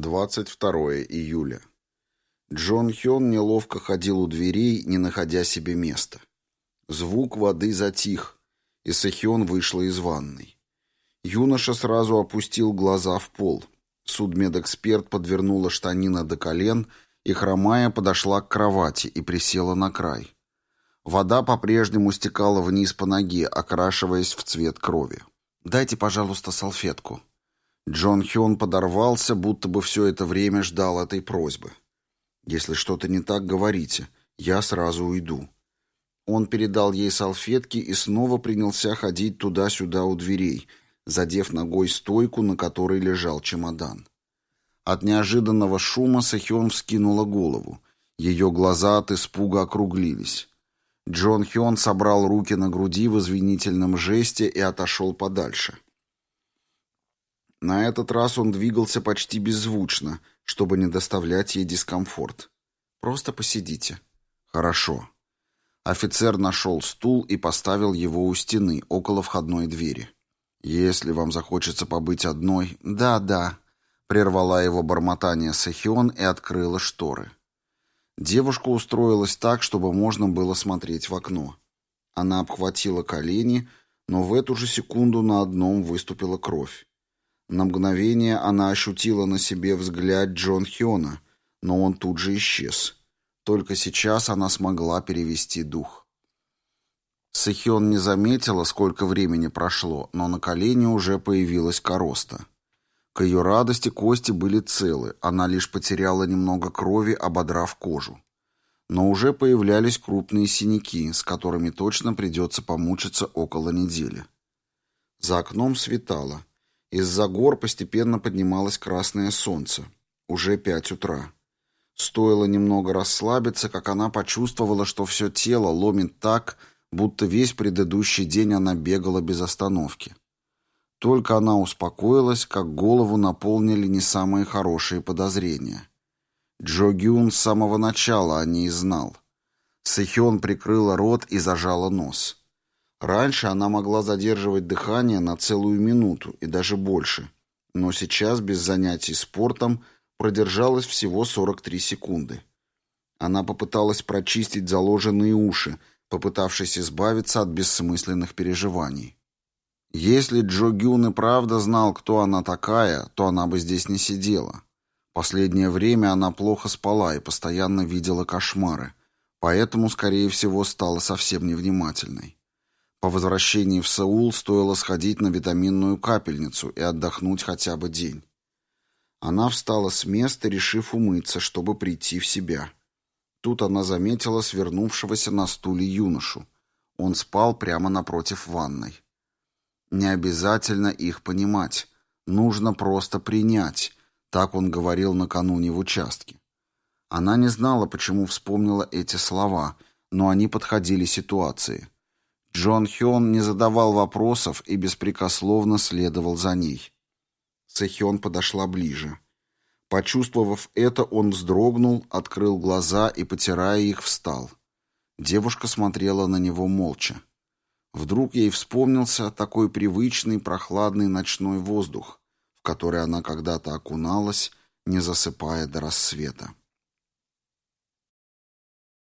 22 июля. Джон Хён неловко ходил у дверей, не находя себе места. Звук воды затих, и Сэхён вышла из ванной. Юноша сразу опустил глаза в пол. Судмедэксперт подвернула штанина до колен и, хромая, подошла к кровати и присела на край. Вода по-прежнему стекала вниз по ноге, окрашиваясь в цвет крови. «Дайте, пожалуйста, салфетку», Джон Хён подорвался, будто бы все это время ждал этой просьбы. «Если что-то не так, говорите. Я сразу уйду». Он передал ей салфетки и снова принялся ходить туда-сюда у дверей, задев ногой стойку, на которой лежал чемодан. От неожиданного шума Сэхён вскинула голову. Ее глаза от испуга округлились. Джон Хён собрал руки на груди в извинительном жесте и отошел подальше. На этот раз он двигался почти беззвучно, чтобы не доставлять ей дискомфорт. «Просто посидите». «Хорошо». Офицер нашел стул и поставил его у стены, около входной двери. «Если вам захочется побыть одной...» «Да, да», — прервала его бормотание Сахион и открыла шторы. Девушка устроилась так, чтобы можно было смотреть в окно. Она обхватила колени, но в эту же секунду на одном выступила кровь. На мгновение она ощутила на себе взгляд Джон Хиона, но он тут же исчез. Только сейчас она смогла перевести дух. Сэхён не заметила, сколько времени прошло, но на колене уже появилась короста. К ее радости кости были целы, она лишь потеряла немного крови, ободрав кожу. Но уже появлялись крупные синяки, с которыми точно придется помучиться около недели. За окном светало. Из-за гор постепенно поднималось красное солнце. Уже пять утра. Стоило немного расслабиться, как она почувствовала, что все тело ломит так, будто весь предыдущий день она бегала без остановки. Только она успокоилась, как голову наполнили не самые хорошие подозрения. Джо Гюн с самого начала о ней знал. Сэхён прикрыла рот и зажала нос. Раньше она могла задерживать дыхание на целую минуту и даже больше, но сейчас без занятий спортом продержалась всего 43 секунды. Она попыталась прочистить заложенные уши, попытавшись избавиться от бессмысленных переживаний. Если Джо Гюн и правда знал, кто она такая, то она бы здесь не сидела. Последнее время она плохо спала и постоянно видела кошмары, поэтому, скорее всего, стала совсем невнимательной. По возвращении в Сеул стоило сходить на витаминную капельницу и отдохнуть хотя бы день. Она встала с места, решив умыться, чтобы прийти в себя. Тут она заметила свернувшегося на стуле юношу. Он спал прямо напротив ванной. Не обязательно их понимать. Нужно просто принять. Так он говорил накануне в участке. Она не знала, почему вспомнила эти слова, но они подходили ситуации. Джон Хён не задавал вопросов и беспрекословно следовал за ней. Сэхён подошла ближе. Почувствовав это, он вздрогнул, открыл глаза и, потирая их, встал. Девушка смотрела на него молча. Вдруг ей вспомнился такой привычный прохладный ночной воздух, в который она когда-то окуналась, не засыпая до рассвета.